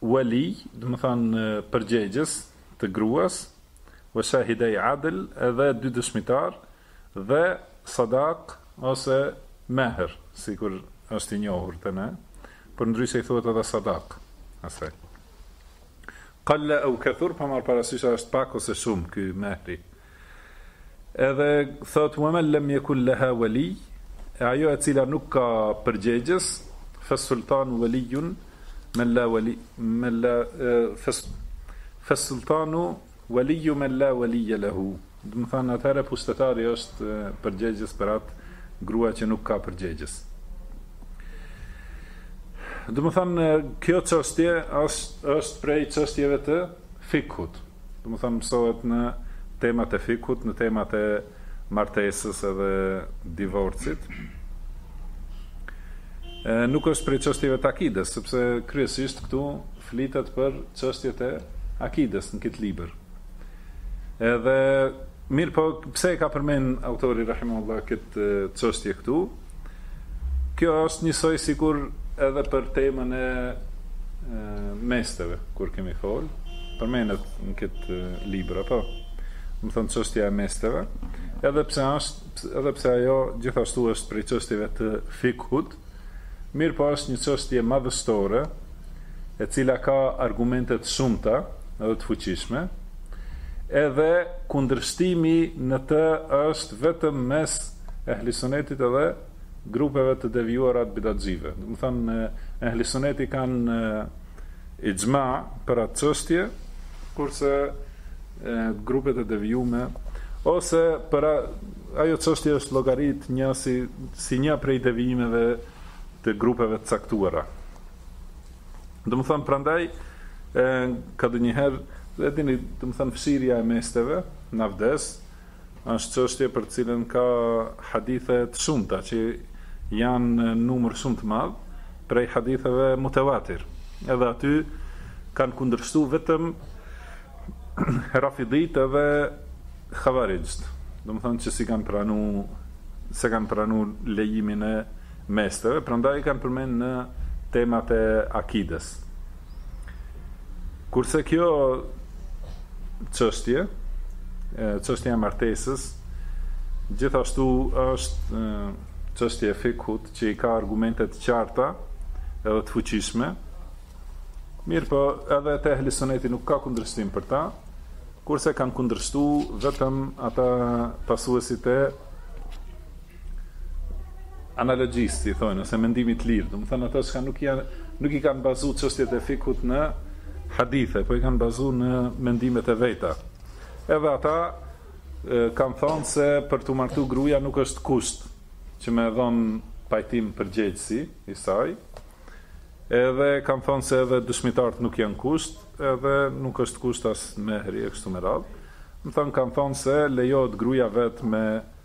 Walij, domethënë përgjegjës, të gruas, wa shahidai adl, edhe dy dëshmitarë, dhe sadak ose mehr, sikur është i njohur te ne, përndryshe i thuhet edhe sadak asaj. Qalla aw kathur, pa marrë parasysh a është pak ose shumë ky mehri. Edhe thot wa man lam yakun laha wali e ajo e cila nuk ka përgjegjës fes sultanu waliyun men la wali men la fes fes sultanu waliyu men la waliya lahu domethënë atëherë pushtetari është përgjegjës për atë grua që nuk ka përgjegjës domethënë kjo çështje është është prej çështjeve të fikhut, domethënë mësohet në temat e fikhut, në temat e martesës edhe divorcit. E, nuk është prej çështjeve të akides, sepse kryesisht këtu flitet për çështjet e akides në këtë libër. Edhe Mirëpo, pse e ka përmend autori rahimahullah këtë çështje këtu? Kjo është njësoj sikur edhe për temën e mesteve, kur kemi fol, përmendet në këtë libër apo domethënë çështja e mesteve, edhe pse është edhe pse ajo gjithashtu është prej çështjeve të fikhut, mirëpo është një çështje madhështore e cila ka argumente të shumta dhe të fuqishme, edhe kundërshtimi në të është vetëm mes Ehli Sunetit edhe grupeve të devijuara të bidatxhive. Domethënë Ehli Suneti kanë ixhma për atë çështje, kurse grupet e devijume ose pra ajo çështje është llogarit një si si një prej devijimeve të grupeve të caktuara. Domethënë, prandaj, e, ka edhe njëherë, e dini, domethënë, fshirja e mesteve, në avdes, është çështje për të cilën ka hadithe të shumta, që janë në numër shumë të madh, prej haditheve mutevatir. Edhe aty kanë kundërshtu vetëm rafiditë edhe havarixhët. Domethënë, që s'e kanë pranu, s'e kanë pranu lejimin e mesteve, prandaj e kanë përmend në temat e akides. Kurse kjo çështje, çështja e martesës, gjithashtu është çështje e fikhut që i ka argumente të qarta edhe të fuqishme. Mirëpo, edhe te ehli suneti nuk ka kundërshtim për ta, kurse kanë kundërshtu vetëm ata pasuesit e analogjistë i thonë ose mendimit të lirë, domethënë ata që nuk janë nuk i kanë bazu çështjet e fikut në hadithe, po i kanë bazu në mendimet e veta. Edhe ata e, kanë thonë se për të martu gruja nuk është kusht që me dhon pajtim përgjegjësi i saj. Edhe kanë thonë se edhe dëshmitarët nuk janë kusht, edhe nuk është kusht as mehri e kështu me radhë. Domethonë kanë thonë se lejohet gruja vetë me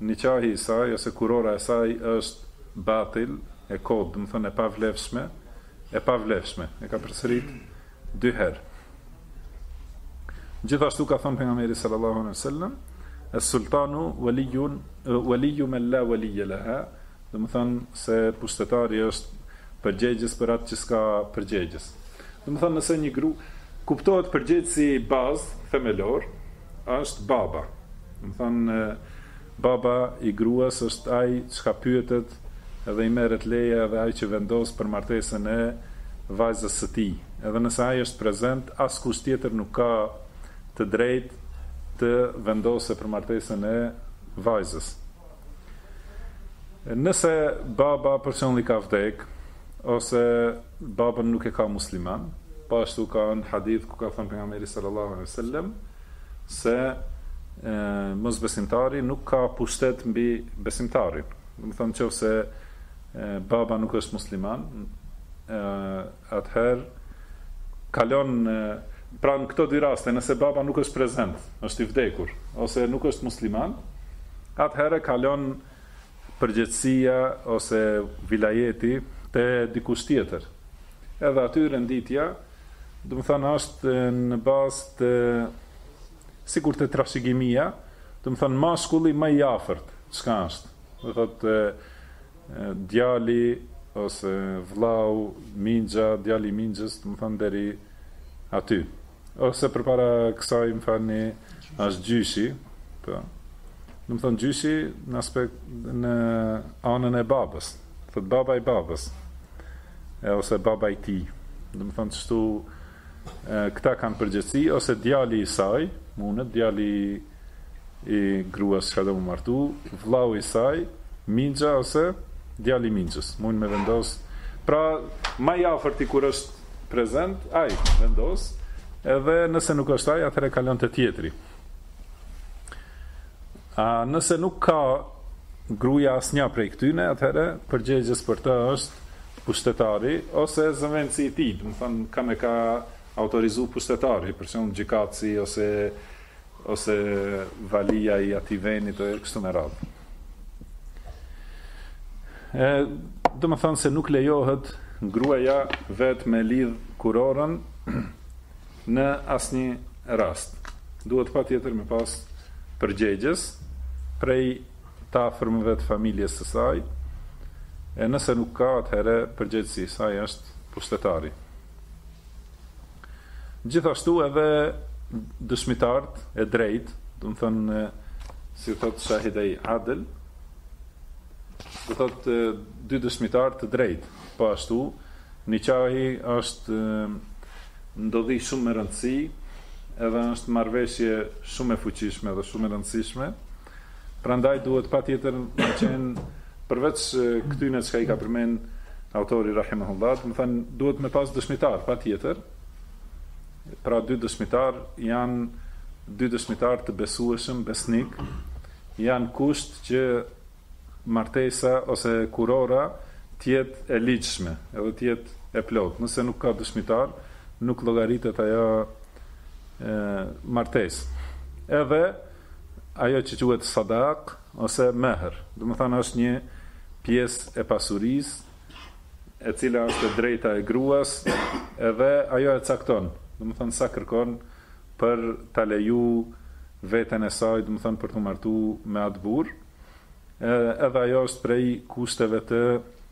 Nikahi i saj ose kurora e saj është batil, e kotë, domethënë e pavlefshme, e pavlefshme. E ka përsërit dy herë. Gjithashtu ka thënë pejgamberi sallallahu alejhi ve sellem, "Es-sultanu waliyun waliyu man la waliy laha", Domethënë se pushtetari është përgjegjës për atë që s'ka përgjegjës. Domethënë nëse një gru, kuptohet përgjegjësi bazë, themelor, është baba. Domethënë baba i gruas është ai çka pyetet dhe i merret leja edhe ai që vendos për martesën e vajzës së tij. Edhe nëse ai është prezent, askush tjetër nuk ka të drejtë të vendosë për martesën e vajzës. Nëse baba për shembull ka vdek, ose babën nuk e ka musliman, po ashtu ka një hadith ku ka thënë pejgamberi sallallahu alaihi wasallam se mosbesimtari nuk ka pushtet mbi besimtarin. Domethonë qoftë se baba nuk është musliman, atëherë kalon pra në këto dy raste nëse baba nuk është prezent, është i vdekur ose nuk është musliman, atëherë kalon përgjegjësia ose vilajeti te dikush tjetër. Edhe aty renditja, domethonë është në bazë të sikur te trashëgimia, domethonë mashkulli ma i afërt çka është. Do thotë Djali ose vllau, minxha, djali i minxhës, domethonë deri aty. Ose përpara kësaj, më falni, është gjyshi, po. Domethonë gjyshi në aspekt në anën e babës. Thot baba i babës. E ose baba i tij. Domethonë qështu këta kanë përgjegjësi ose djali i saj, mundet djali i gruas që çka do mu martu, vllau i saj, mixha ose djali i mixhës, mund me vendos, pra ma i afërti kur është prezent, ai vendos, edhe nëse nuk është ai, atëherë kalon te tjetri. A nëse nuk ka gruja asnja prej këtyne, atëherë përgjegjës për të është pushtetari, ose zëvendësi i tij, domethënë, kend e ka autorizu pushtetari, për shembull gjykatësi, ose ose valija i atij venit e kështu me radhë. E domethonë se nuk lejohet gruaja vetë me lidh kurorën në asnjë rast. Duhet patjetër me pas përgjegjës prej të afërmëve të familjes së saj. E nëse nuk ka atëherë përgjegjësi i saj është pushtetari. Gjithashtu edhe dëshmitarët e drejtë, domethonë si thot shahidai adl, do thot dy dëshmitar të drejtë. Po ashtu, nikahi është ndodhi shumë me rëndësi, edhe është marrëveshje shumë e fuqishme dhe shumë e rëndësishme. Prandaj duhet patjetër me qenë përveç këtyne çka i ka përmend autori rahimahullah, domethënë duhet me pas dëshmitar patjetër. Pra dy dëshmitar janë dy dëshmitar të besueshëm, besnik, janë kusht që martesa ose kurora të jetë e ligjshme, edhe të jetë e plotë. Nëse nuk ka dëshmitar, nuk llogaritet ajo martesë. Edhe Ajo që quhet sadak ose mehr, domethënë është një pjesë e pasurisë e cila është e drejta e gruas edhe ajo e cakton, domethënë sa kërkon për ta leju veten e saj, domethënë për t'u martu me atë burrë, edhe ajo është prej kushteve të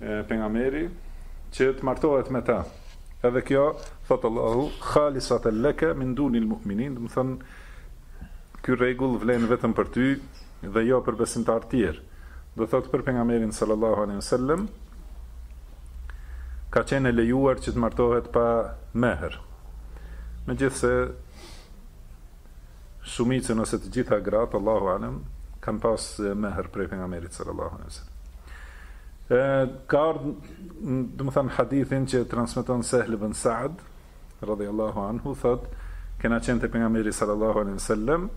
Pejgamberi, që të martohet me të. Edhe kjo, thotë Allahu, khalisate leke min dunil mu'minin, domethonë ky rregull vlen vetëm për ty dhe jo për besimtarë tjerë. Do thotë për pejgamberin sallallahu alaihi wasallam ka qenë e lejuar që të martohet pa mehr. Megjithse Shumicën ose të gjitha gratë, Allahu a'lem, kanë pas mehr prej pejgamberit sallallahu alaihi wasallam. Ë ka ardhur, domethënë hadithin që transmeton Sehl ibn Sa'd radhiyallahu anhu thot, kena qenë te pejgamberi sallallahu alaihi wasallam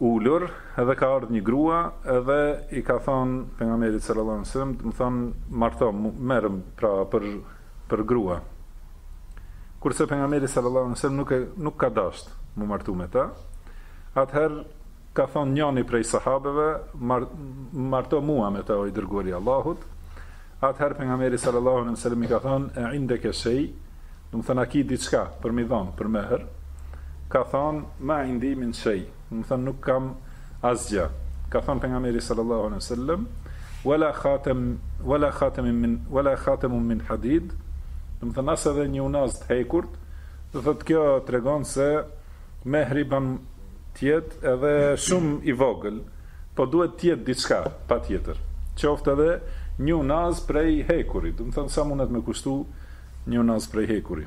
ulur, edhe ka ardhur një grua, edhe i ka thënë pejgamberit sallallahu alaihi wasallam, domethënë marto, merrem pra për për grua kurse pejgamberi sallallahu alejhi wasallam nuk e nuk ka dasht mu martu me të atëher ka thon njani prej sahabeve mar, marto mua me të o i dërguari Allahut atëher pejgamberi sallallahu alejhi wasallam i ka thon e inde ke shej domethon a ki diçka për mi dhon për mehr ka thon ma indi min shej Domethënë nuk kam asgjë. Ka thënë pejgamberi sallallahu alaihi wasallam, "Wala khatam wala khatam min wala khatam min hadid." Domethënë as edhe një unaz të hekurt. Do thotë kjo tregon se mehri ban të jetë edhe shumë i vogël, po duhet të jetë diçka patjetër. Qoftë edhe një unaz prej hekuri, domethënë sa mundet me kushtu një unaz prej hekuri.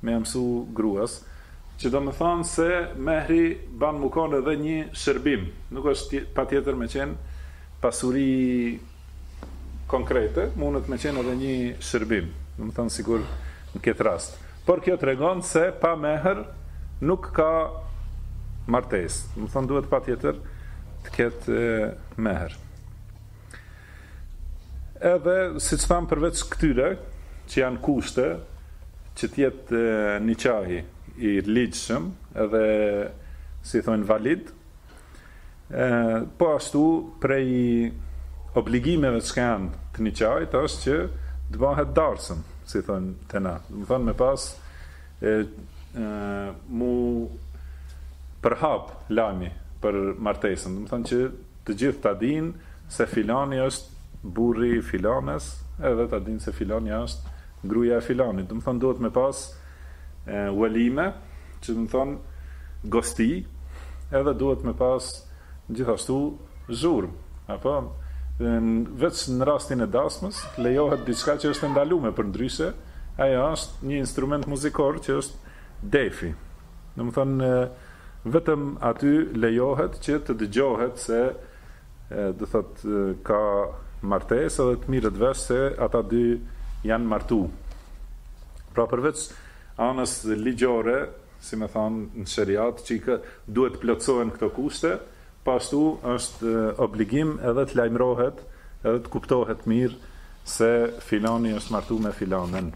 me ja mësu gruas, që do me thanë se mehri ban mu kon edhe nji sherbim, nuk është patjetër me qenë pasuri konkrete, munët me qenë edhe nji sherbim, do me thanë sikur në ketë rast, por kjo tregon se pa mehr nuk ka martesë, do me thanë duhet patjetër të ketë mehr. Edhe, siç thamë përveç këtyre, që janë kushte, që të jetë nikahi i ligjshëm edhe si i thonë valid. Ë po ashtu prej obligimeve që janë të nikahit është që të bëhet darsëm, si thonë te na. Domethënë me pas e, e mu përhap lajmi për martesën. Domethënë që Të gjithë ta dinë se filani është burri i filanes edhe ta dinë se filanja është gruaja e filanit. Domethënë duhet me pas uelime, që domethënë gosti, edhe duhet me pas gjithashtu zhurmë. Apo veç në rastin e dasmës lejohet diçka që është e ndaluar, përndryshe ajo është një instrument muzikor që është defi. Domethënë vetëm aty lejohet që të dëgjohet se do thotë ka martesë edhe të mirret vesh se ata dy janë martu. Pra përveç anës ligjore, si me thanë në sheriat, që duhet të plotësohen këto kushte, Po ashtu është obligim edhe të lajmërohet edhe të kuptohet mirë se filani është martu me filanen.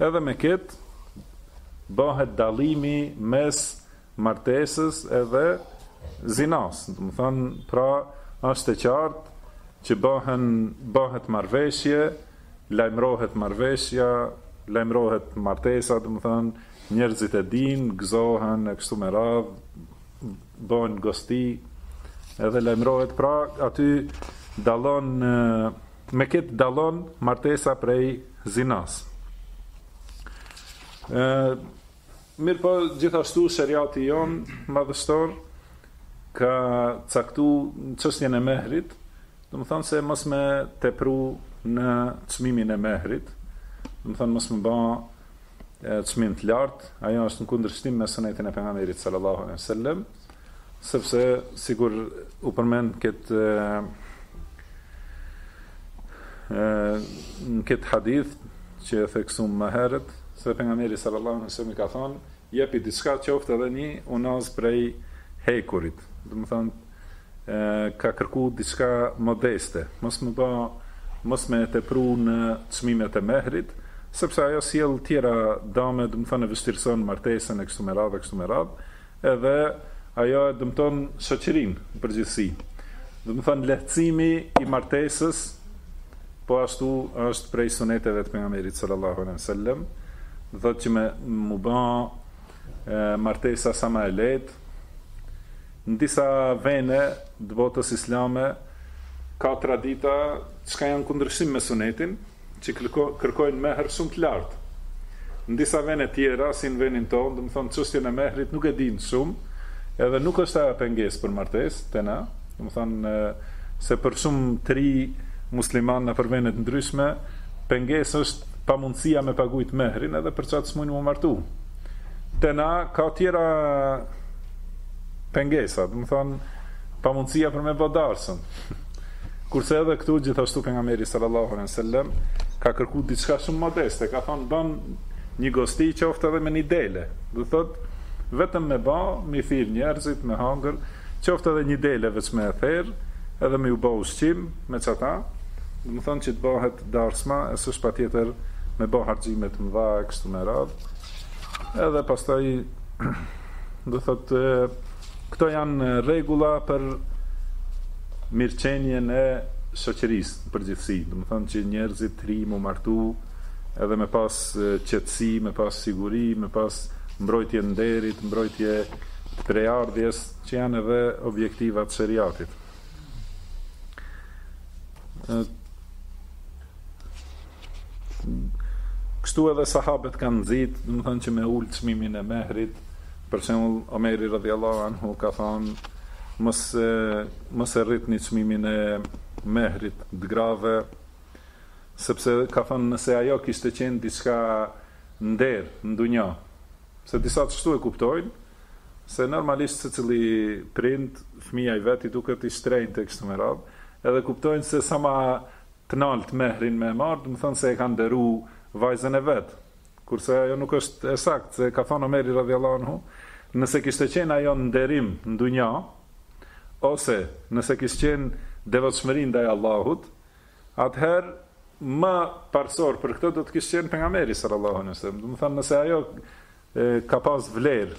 Edhe me këtë bëhet dallimi mes martesës edhe zinasë, domethënë pra është e qartë që bëhen bëhet marrëveshje Lajmërohet marrëveshja, lajmërohet martesa, domethënë njerëzit e dinë, gëzohen e kështu me radhë, bëjnë gosti, edhe lajmërohet, pra aty dallon me këtë dallon martesa prej zinas. Ë Mirëpo, gjithashtu sheriati jonë madhështor ka caktu çështjen e mehrit, domethënë se mos me tepru në çmimin e mehrit, domethënë mos me ba çmim të lartë, ajo është në kundërshtim me sunetin e Pejgamberit sallallahu alejhi ve sellem, Sepse, sikur u përmend në këtë hadith që e theksuam më herët, se pejgamberi sallallahu alaihi wasallam ka thonë, jepi diçka qoftë edhe një unazë prej hekurit. Domethonë ka kërku diçka modeste, mos me ba mos me tepru në çmimet e mehrit, sepse ajo sjell tjera dame, domethonë e vështirëson martesën e kështu me radhë, kështu me radhë. Edhe ajo e dëmton shoqërinë në përgjithësi. Domethonë lehtësimi i martesës po ashtu është prej suneteve të pejgamberit sallallahu alejhi wasallam, do thotë që me u ba martesa sa ma e lehtë. Në disa vene të botës islame ka tradita çka janë në kundërshtim me sunetin, që kërkojnë mehr shumë të lartë. Në disa vene tjera, si në venin tonë, domethonë çështjen e mehrit nuk e dinë shumë, edhe nuk është ajo pengesë për martesë te na, domethonë se për shumë të rinj muslimanë nëpër vene të ndryshme, pengesë është pamundësia me pagu mehrin edhe për qata s'mujnë me u martu. Te na ka tjera pengesa, domethonë pamundësia për me bo darsmën. Kurse edhe këtu gjithashtu pejgamberi sallallahu alejhi wasallam ka kërku diçka shumë modeste, ka thonë ban një gosti qoftë edhe me një dele. Do thotë vetëm me ba, me thirr njerëzit, me hangër, qoftë edhe një dele veç me e therr, edhe me u ba ushqim me qata, domethonë që të bahet darsma, e s'është patjetër me ba harxhime të mëdha e kështu me radhë. Edhe pastaj do thotë Këto janë rregulla për mirëqenien e shoqërisë në përgjithësi, domethonë që njerëzit të rinj me u martu edhe me pas qetësi, me pas siguri, me pas mbrojtje të nderit, mbrojtje të prejardhjes, që janë edhe objektiva të sheriatit. Kështu edhe sahabët kanë nxitë, domethonë që me ul çmimin e mehrit, për shembull Omeri radhiyallahu anhu ka thënë mos mos e rritni çmimin e mehrit të grave, sepse ka thënë nëse ajo kishte qenë diçka nder në dunja, se disa kështu e kuptojnë, se normalisht secili prind fëmija i vet i duket i shtrenjtë e kështu me radhë, edhe kuptojnë se sa ma Të nalt mehrin me e marrë, domethonë se e ka nderu vajzën e vet. Kurse ajo nuk është e saktë, se ka thënë Omeri radhijallâhu anhu, Nëse kishte qenë ajo nderim n'dunja, ose nëse kish qenë devotshmëri ndaj Allahut, atëherë më parësor për këtë do të kish qenë Pejgamberi sallallâhu alejhi ve sellem. Domethanë nëse ajo ka pas vlerë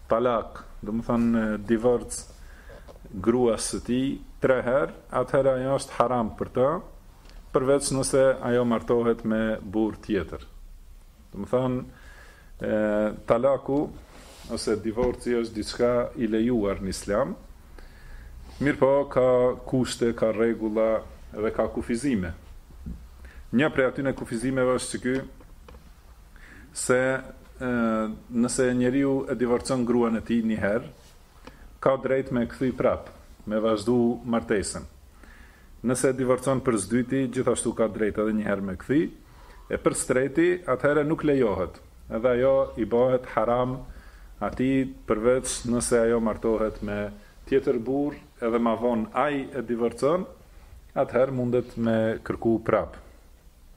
talak, domethënë divorc gruas së tij tre herë, atëherë ajo është haram për të, përveç nëse ajo martohet me burrë tjetër. Domethënë talaku ose divorci është diçka i lejuar në Islam. Mirpo ka kushte, ka rregulla dhe ka kufizime. Një prej atyre kufizimeve është që ky se nëse njeriu e divorcon gruan e tij një herë, ka drejt me e kthy prapë, me vazhdu martesën. Nëse e divorcon për s'dyti, gjithashtu ka drejt edhe një herë me kthy, e për s'treti, atëherë nuk lejohet, edhe ajo i bëhet haram atij përveç nëse ajo martohet me tjetër burrë edhe ma vonë ai e divorcon, atëherë mundet me kërku prapë.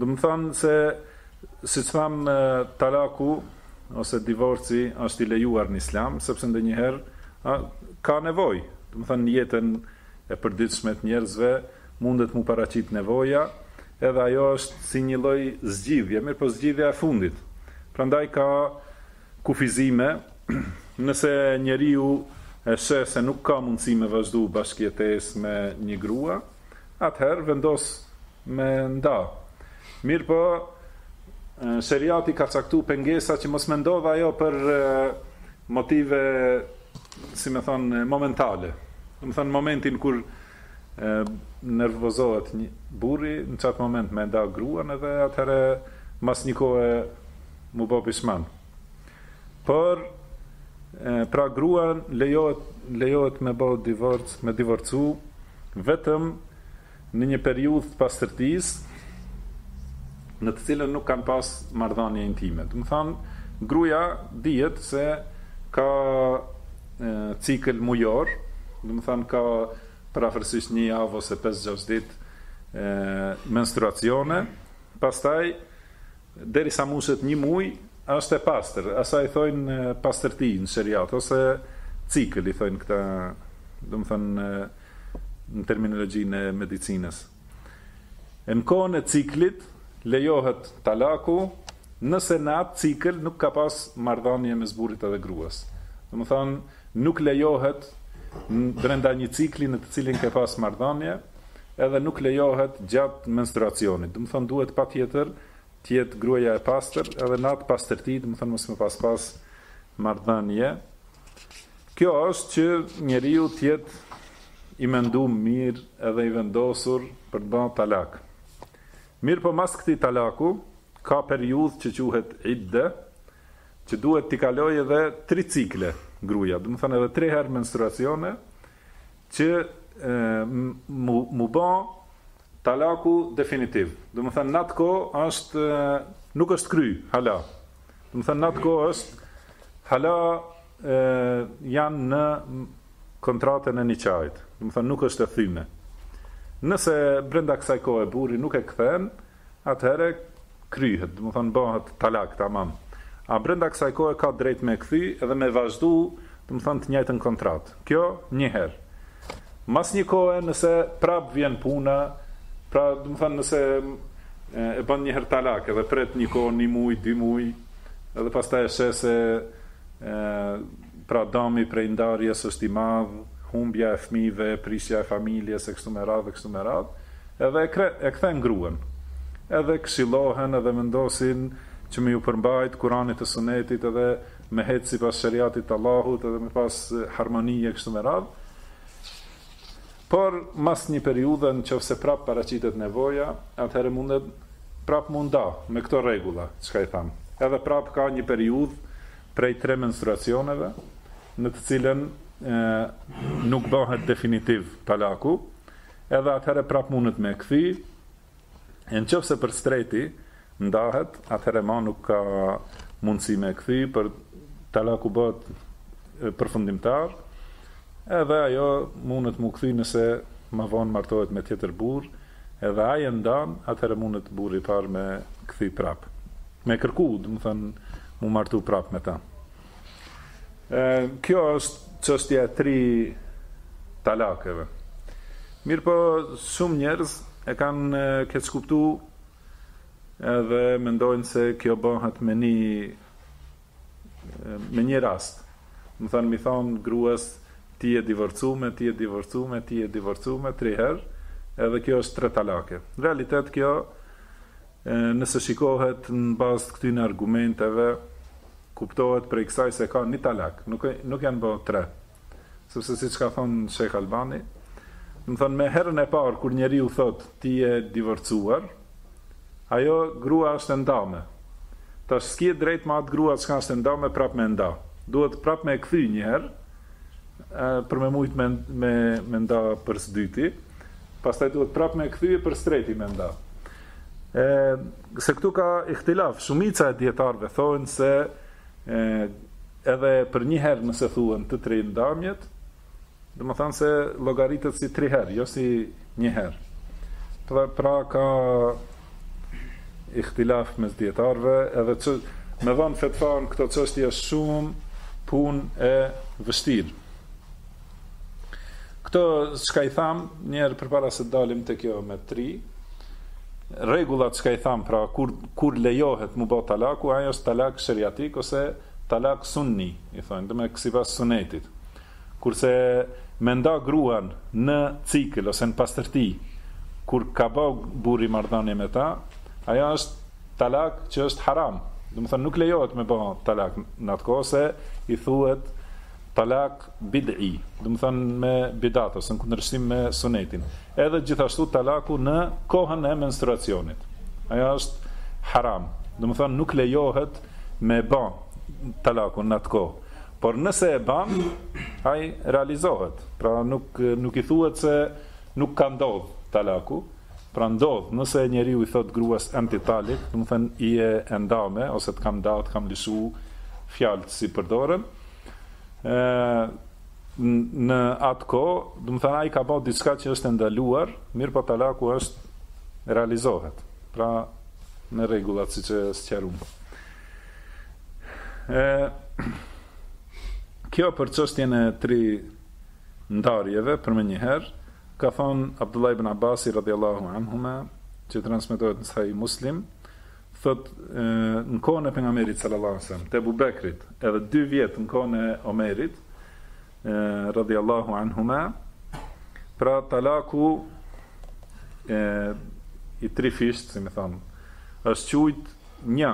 Domethonë se siç tham talaku ose divorci është i lejuar në Islam, sepse ndonjëherë a, ka nevojë. Domethonë në jetën e përditshme të njerëzve mundet mu paraqit nevoja, edhe ajo është si një lloj zgjidhje, mirëpo zgjidhja e fundit. Prandaj ka kufizime, nëse njeriu e sheh se nuk ka mundësi me vazhdu bashkëjetesë me një grua, atëherë vendos me nda. Mirëpo, sheriati ka caktu pengesa që mos me ndodhë ajo për motive, si me thonë, momentale. Domethënë momentin kur Nervozohet një burri në qat moment me e nda gruan edhe atëherë mas një kohe mu bo pishman. Por pra gruan lejohet lejohet me bo divorc me divorcu vetëm në një periudhë të pastërtisë në të cilën nuk kanë pas marrëdhënie intime. Domethanë gruaja dihet se ka cikël mujor, domethënë ka përafërsisht një javë ose pesë gjashtë ditë menstruacione, pastaj derisa mushet një muaj është e pastër, asaj i thojnë pastërti në sheriat ose cikël i thojnë këta, domethënë në terminologjinë e medicinës. Në kohën e ciklit lejohet talaku nëse në atë cikël nuk ka pas marrëdhanie mes burrit edhe gruas. Domethanë, nuk lejohet brenda një cikli në të cilin ke pas marrëdhanie, edhe nuk lejohet gjatë menstruacionit. Domethënë duhet patjetër të jetë gruaja e pastër edhe në atë pastërti, domethënë mos me pas pas marrëdhanie Kjo është që njeriu të jetë i mendum mirë edhe i vendosur për të ba talak. Mirëpo mas këtij talaku ka periudhë që quhet idde, që duhet t'i kalojë edhe tri cikle gruaja, domethënë edhe tri herë menstruacione që mu mu ba Talaku definitiv, domethënë në atë kohë është nuk është kry hala. Domethënë në atë kohë është hala e, janë në kontratën e nikahit. Domethënë nuk është e thyme. Nëse brenda kësaj kohe burri nuk e kthen, atëherë kryhet, domethënë bahet talak tamam, a brenda kësaj kohe ka drejt me e kthy edhe me vazhdu, domethënë të njajtën kontratë. Kjo një herë. Mas një kohe nëse prap vjen puna, pra domethënë nëse e ban një herë talak edhe pret një kohë, një muj, dy muj, edhe pastaj e sheh se Pra dami prej ndarjes është i madh, humbja e fëmijëve, prishja e familjes e kështu me radhë e kështu me radhë, edhe e kre, e kthen gruën. Edhe këshillohen edhe mendojnë që me ju përmbajt Kuranit e Sunetit edhe me hec sipas sheriatit të Allahut edhe me pas harmoni e kështu me radhë. Por mas një periudhe në qoftë se prap paraqitet nevoja, atëherë mundet prap mu nda me këto rregulla, çka i thamë. Edhe prap ka një periudhë prej tre menstruacioneve, në të cilën nuk bëhet definitiv talaku, edhe atëherë prap mundet me e kthy, e në qoftë se për së treti ndahet, atëherë ma nuk ka mundësi me e kthy, por talaku bëhet përfundimtar, edhe ajo mundet mu kthy nëse ma vonë martohet me tjetër burrë, edhe ai e ndan, atëherë mundet burri i parë me kthy prap. Me kërku, domethënë, mu martu prapë me ta. E, kjo është çështja e tri talakeve. Mirëpo, shumë njerëz e kanë keqkuptu edhe mendojnë se kjo bëhet me një me një rast. Domethënë, me i thënë grues ti e divorcume, ti e divorcume, ti e divorcume, tri herë, edhe kjo është tre talake. Në realitet kjo Nëse shikohet në bazë të këtyne argumenteve, kuptohet prej kësaj se ka një talak, nuk, nuk janë bo tre. Sepse siç ka thonë Shejh Albani, domethonë me herën e parë kur njeriu thotë ti je divorcuar, ajo grua është e ndame. Tash s'ke drejt me atë grua çka është e ndame prapë me e nda. Duhet prapë me e kthy një herë, për me mujt me me me nda për së dyti, pastaj duhet prap me kthy për së treti me nda. Ë se këtu ka ihtilaf, shumica e dijetarëve thonë se ë edhe për një herë nëse thuhen të tri ndamjet, domethanë se llogaritet si tri herë, jo si një herë. Pra, pra ka ihtilaf mes dijetarëve edhe që me dhan fetva në këto çështje është shumë punë e vështirë. Këto çka i tham, njëherë përpara se dalim te kjo me tri, rregullat çka i tham, pra kur, kur lejohet m'u ba talaku, ajo është talak sheriatik ose talak sunni, i thonë, dome sipas sunetit. Kurse me nda gruan në cikël ose në pastërti kur ka ba burri marrëdhënie me ta, ajo është talak që është haram, domethënë nuk lejohet me ba talak në atë kohë se i thuhet talak bid'i, domethënë me bidat ose në kundërshtim me sunetin. Edhe gjithashtu talaku në kohën e menstruacionit, ajo është haram, domethënë nuk lejohet me ba talakun në atë kohë. Por nëse e ban, ai realizohet. Pra nuk nuk i thuhet se nuk ka ndodh talaku, pra ndodh, nëse njeriu i thot gruas enti talik, domethënë je e ndame ose të kam da, të kam lëshu, fjalët si përdoren, ë në atë kohë, domethënë ai ka ba diçka që është e ndaluar, mirëpo talaku është realizohet. Pra me rregullat siç e sqaruam. E, kjo për çështjen e tri ndarjeve, përmenjëherë, ka thonë Abdullah ibn Abasi, radiallahu anhuma, që transmetohet në Sahih Muslim, thot në kohën e pejgamberit sallallahu alajhi wasallam, të Abu Bekrit, edhe dy vjet në kohën e Omerit, radhiyallahu anhuma pra talaku e i trifisht si me thon është qujt një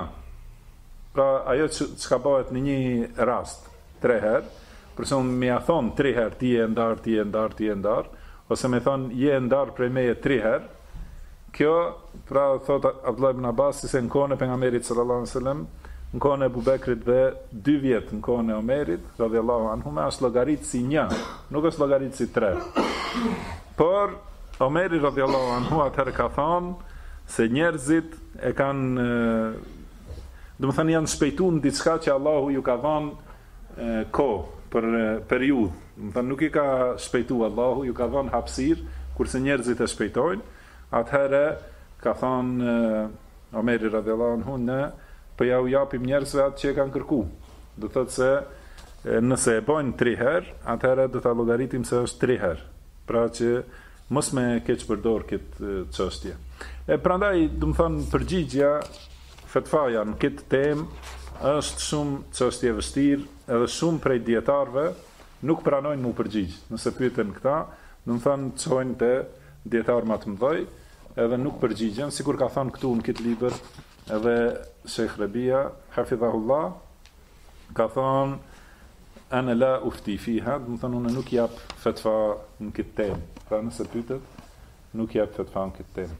pra ajo që çka bahet në një rast tre herë për shembull me ia thon tri herë ti je e ndar ti je e ndar ti je e ndar ose me thon je e ndar prej meje tri herë Kjo, pra thot Abdullah ibn Abbasi se në kohën e pejgamberit sallallahu alaihi wasallam, në kohën e Abu Bekrit dhe dy vjet në kohën e Omerit radhiyallahu anhu është llogarit si një, nuk është llogarit si tre. Por Omeri radhiyallahu anhu atëherë ka thënë se njerëzit e kanë domethënë janë shpejtuar në diçka që Allahu ju ka dhënë kohë, për periudhë, domethënë nuk i ka shpejtu Allahu, ju ka dhënë hapësirë, kurse njerëzit e shpejtojnë, atëherë ka thënë Omeri radhiyallahu anhu ne po ja u japim njerëzve atë që e kanë kërku. Do të thotë se nëse e bëjnë 3 herë, atëherë do ta llogaritim se është 3 herë. Pra që mos me keqpërdor këtë çështje. E prandaj, domethënë përgjigja Fetvaja në këtë temë është shumë çështje e vështirë edhe shumë prej dijetarëve nuk pranojnë mu përgjigj nëse pyeten këta domethënë çojnë te dijetarë ma të mëdhej edhe nuk përgjigjen sikur ka thënë këtu në këtë libër edhe shejh Rebija hafidhahullah ka thënë ana la ufti fiha domethënë unë nuk jap fetva në këtë temë pra nëse pyetet nuk jap fetva në këtë temë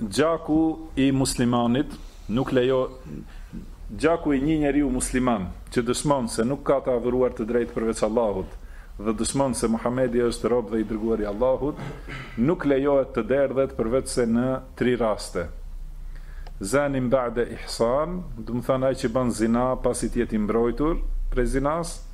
Gjaku i muslimanit nuk lejo, Gjaku i një njeriu musliman që dëshmon se nuk ka të adhuruar të drejtë përveç Allahut dhe dëshmon se Muhamedi është rob dhe i dërguar i Allahut, nuk lejohet të derdhet përveçse në tri raste, Zanin ba'de ihsan, domethënë ai që ban zina pasi të jetë i mbrojtur prej zinasë,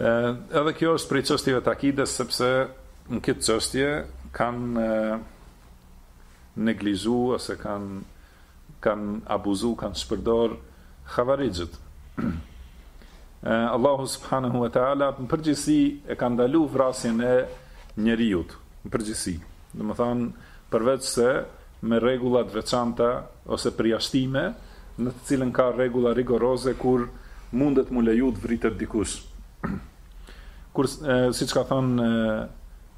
Edhe kjo është prej çështjeve të akides sepse në këtë çështje kanë neglizhu ose kanë kanë abuzu, kanë shpërdor havarixhët. Allahu subhanahu wa taala në përgjithësi e ka ndalu vrasjen e njeriut, në përgjithësi. Domethënë, përveç se me rregulla të veçanta ose përjashtime, në të cilën ka rregulla rigoroze kur mundet mu leju të vritet dikush. Kur, siç ka thënë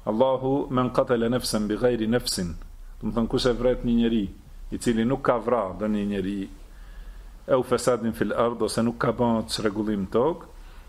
Allahu, Men qatala nafsan bighayri nafsin, domethënë kush e vret një njeri, i cili nuk ka vra ndonjë njeri, ew fasadin fil ard, ose nuk ka ba çrregullim në tokë,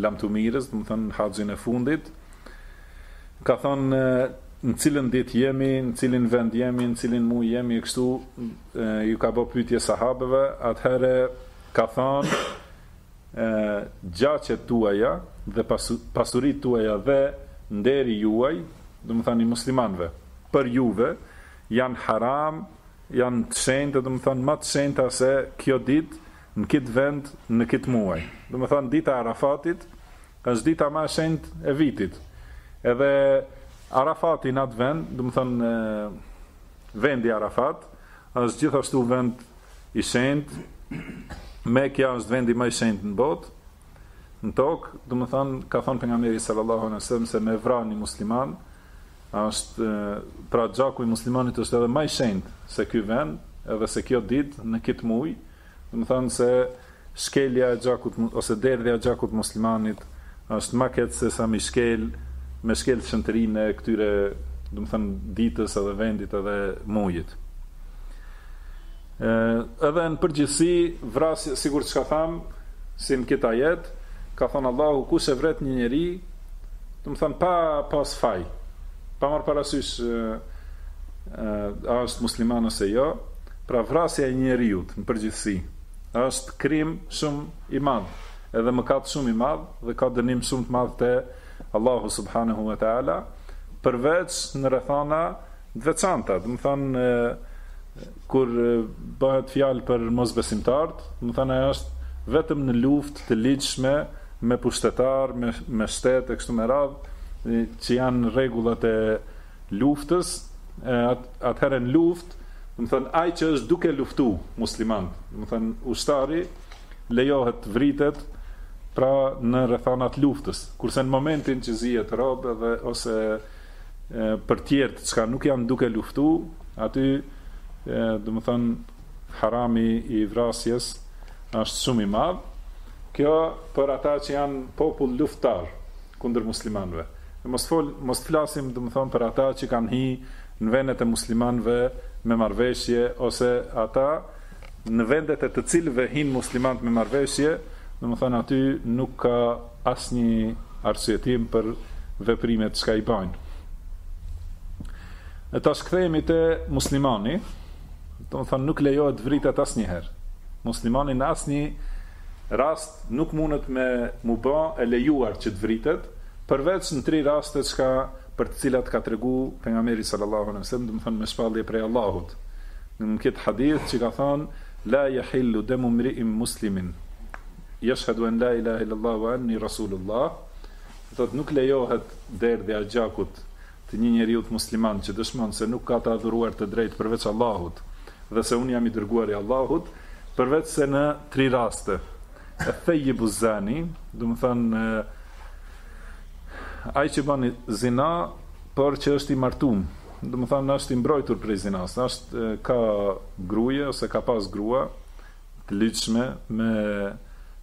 Lamtumirës, domethënë haxhin e fundit, ka thënë në cilën ditë jemi, në cilin vend jemi, në cilin muaj jemi e kështu ju ka bë pyetje sahabeve, atëherë ka thënë gjaqet tuaja dhe pasuritë tuaja dhe nderi juaj, domethënë i muslimanëve, për juve janë haram, janë të shenjta, domethënë ma të shenjta se kjo ditë, në kit vend në kit muaj. Domethënë dita e Arafatit është dita ma e shenjtë e vitit. Edhe Arafati në atë vend, domethënë vendi Arafat është gjithashtu vend i shenjtë. Mekja është vendi ma i shenjtë në botë. Në tokë, domethënë ka thonë pejgamberi sallallahu alajhi wasallam se me vra ni musliman Është pra gjaku i muslimanit është edhe ma i shenjt se ky vend edhe se kjo dit në kit muj domethan se shkelja e gjakut ose derdhja e gjakut muslimanit është ma keq se sa mi shkel me shkel shenjtërinë e ktyre domethan ditës edhe vendit edhe mujit. Edhe në përgjithësi, vrasja, sikur çka thamë, si në këtë ajet, ka thënë Allahu, kush e vret një njeri, domethënë pa pas faj, pa marr parasysh a është musliman ose jo, pra vrasja e njeriut në përgjithësi është krim shumë i madh, edhe mëkat shumë i madh dhe ka dënim shumë të madh te Allahu subhanahu wa taala, përveç në rrethana të veçanta, domethënë Kur bëhet fjalë për mosbesimtarët, domethënë ajo është vetëm në luftë të ligjshme me pushtetarë, me me shtet e kështu me radhë, që janë rregullat e luftës, atëherë në luftë, domethënë ai që është duke luftu muslimanët, domethënë ushtari lejohet të vritet pra në rrethana të luftës, kurse në momentin që zihet rob edhe ose për tjerët çka nuk janë duke luftu, aty domethonë harami i vrasjes është shumë i madh. Kjo për ata që janë popull luftar kundër muslimanëve. E mos fol, mos flasim domethonë për ata që kanë hi në vendet e muslimanëve me marrëveshje ose ata në vendet e të cilëve hinë muslimanët me marrëveshje, domethonë aty nuk ka Asnji arsyetim për veprimet çka i bajnë. E tash kthehemi te muslimani, domethonë nuk lejohet vritet asnjëherë. Muslimani në asnjë rast nuk mundet me mu bë e lejuar që të vritet, përveç në tri raste çka për të cilat ka tregu pejgamberi sallallahu alejhi ve sellem, domethonë me shpallje prej Allahut. Në këtë hadith që ka thënë la yahillu damu mri'in muslimin, Yashhadu an la ilahe illallah wa anni rasulullah, thotë nuk lejohet derdhja e gjakut të një njeriut musliman që dëshmon se nuk ka të adhuruar të drejtë përveç Allahut dhe se unë jam i dërguari i Allahut, përveçse në tri raste, Eththayyibu zzani, domethonë ai që bën zina, por që është i martum, domethonë është i mbrojtur prej zinasë, është ka gruje ose ka pas grua, të ligjshme me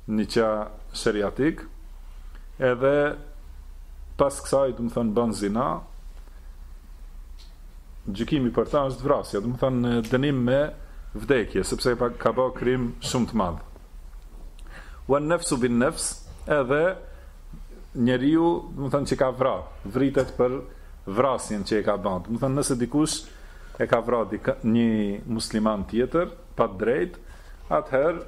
nikah sheriatik, edhe pas kësaj, domethënë ban zina, gjykimi për ta është vrasja, domethënë dënim me vdekje, sepse ka ba krim shumë të madh. Wa nafsu bin nafs, edhe njeriu, domethënë që ka vra, vritet për vrasjen që e ka ba. Domethënë nëse dikush e ka vra një musliman tjetër, pa të drejtë, atëherë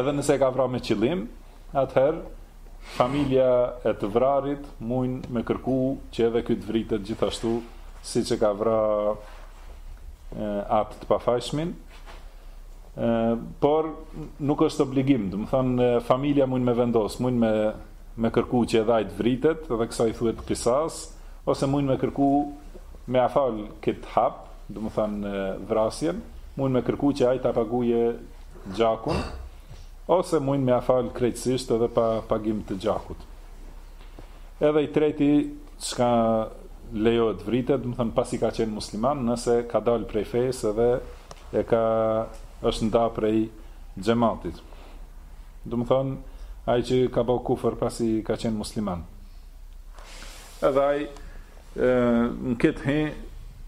edhe nëse e ka vra me qëllim, atëherë familja e të vrarit mujnë me kërku që edhe ky të vritet gjithashtu siç e ka vra atë të pafajshmin. Ë por nuk është obligim, domethënë familja mujnë me vendos, mujnë me me kërku që edhe ai të vritet dhe kësaj i thuhet kisas, ose mujnë me kërku me ja falë këtë hak, domethënë vrasjen, mujnë me kërku që ai ta paguje gjakun, ose mujnë me ja falë krejtësisht edhe pa pagim të gjakut. Edhe i treti çka lejohet të vritet, domethënë pasi ka qenë musliman, nëse ka dalë prej fesë dhe e ka është nda prej xhamatit. Domethënë ai që ka ba kufër pasi ka qenë musliman. Edhe hyn në këtë he,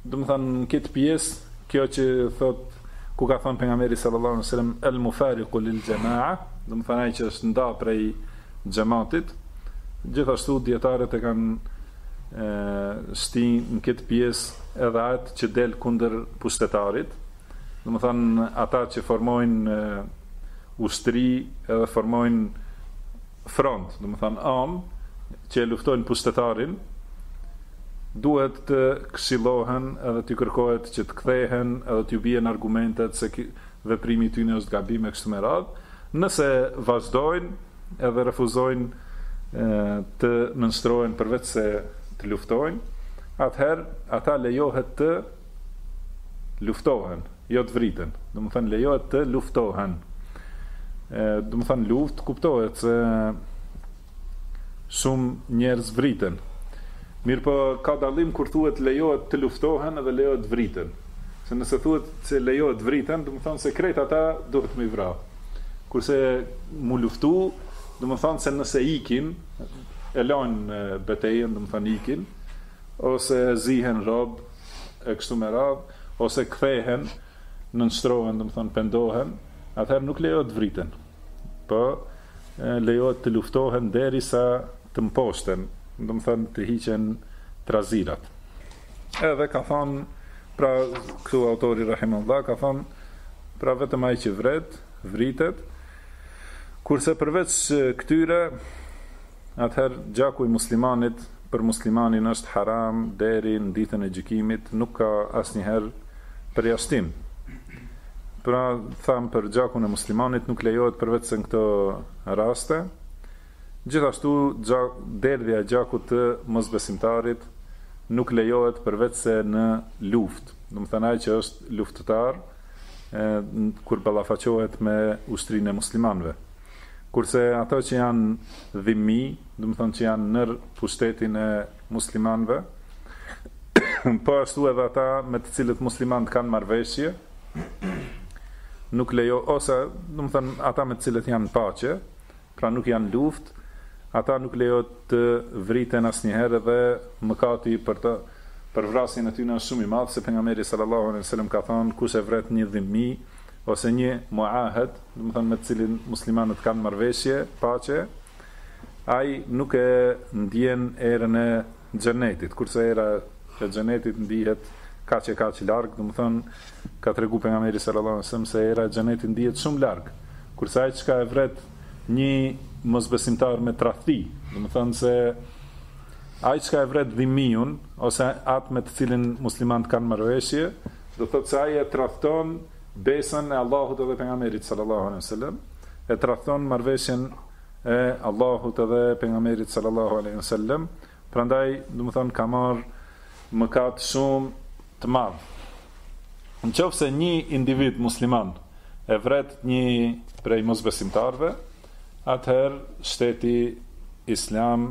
domethënë në këtë pjesë, kjo që thot ku ka thënë pejgamberi sallallahu alajhi wasallam el mufariqu lil jamaa, domethënë ai që është nda prej xhamatit, gjithashtu dietarët e kanë ë shti në këtë pjesë edhe atë që del kundër pushtetarit, Domethënë ata që formojnë ushtri edhe formojnë front, domethënë am që e luftojnë pushtetarin, duhet të këshillohen edhe t'ju kërkohet që të kthehen edhe t'ju bien argumentet se veprimi i tyne është gabim e kështu me radhë. Nëse vazhdojnë edhe refuzojnë të nënshtrohen përveç se të luftojnë, atëherë ata lejohet të Luftohen, jo të vriten. Domethënë lejohet të luftohen. Ë, domethënë në luftë kuptohet se shumë njerëz vriten. Mirpo ka dallim kur thuhet lejohet të luftohen dhe lejohet të vriten. Se nëse thuhet se lejohet të vriten, domethënë se krejt ata duhet me vra. Kurse mu luftu, domethënë se nëse ikin, e lanë betejën, domethënë ikin, ose zihen robë, e kështu me radhë, ose kthehen, nënshtrohen, domethënë pendohen, atëherë nuk lejohet të vriten. Po lejohet të luftohen derisa të mposhten, domethënë të hiqen trazirat. Edhe ka thonë pra këtu autori rahimullah ka thonë pra vetëm ai që vret, vritet. Kurse përveç këtyre atëherë gjaku i muslimanit për muslimanin është haram deri në Ditën e Gjykimit, nuk ka asnjëherë përjashtim. Pra, thamë për gjakun e muslimanit nuk lejohet përveçse në këto raste. Gjithashtu, gjak, derdhja e gjakut të mosbesimtarit nuk lejohet përveçse në luftë. Domethënë ai që është luftëtar, kur ballafaqohet me ushtrinë e muslimanëve. Kurse ata që janë dhimmi, domethënë që janë nër pushtetin e muslimanëve, po ashtu edhe ata me të cilët muslimanët kanë marrëveshje, nuk lejo ose, domethënë ata me të cilët janë paqe, pra nuk janë luftë, ata nuk lejohet të vriten asnjëherë dhe mëkati për të për vrasjen e tyre është shumë i madh, se pejgamberi sallallahu alejhi ve sellem ka thënë kush e vret një dhimmi, ose një mu'ahed, domethënë me të cilin muslimanët kanë marrëveshje, paqe, ai nuk e ndjen erën e xhenetit, kurse era e xhenetit ndihet kaq e kaq larg, domethënë ka treguar pejgamberi sallallahu alejhi ve sellem se era e xhenetit ndihet shumë larg, kurse ai çka e vret një mosbesimtar me tradhti, domethënë se ai çka e vret dhimiun ose atë me të cilin muslimanët kanë marrëveshje, Do të thotë se ai e tradhton besën e Allahut edhe pejgamberit sallallahu alejhi ve sellem, e tradhton marrëveshjen e Allahut edhe pejgamberit sallallahu alejhi ve sellem, prandaj domethënë ka marr mëkat shumë të madh. Në qoftë se një individ musliman e vret një prej mosbesimtarëve, atëherë shteti islam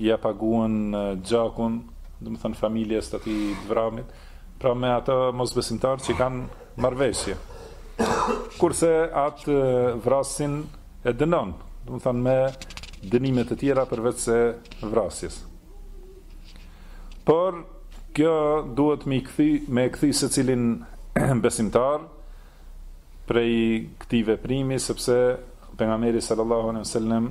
Ia paguan gjakun, domethënë familjes të atij të vramit, pra me ata mosbesimtarë që kanë marrëveshje. Kurse atë vrasësin e dënon, domethënë me dënime të tjera përveç se vrasjes. Por kjo duhet me e kthy me e kthy secilin besimtar prej këtij veprimi sepse pejgamberi sallallahu alejhi ve sellem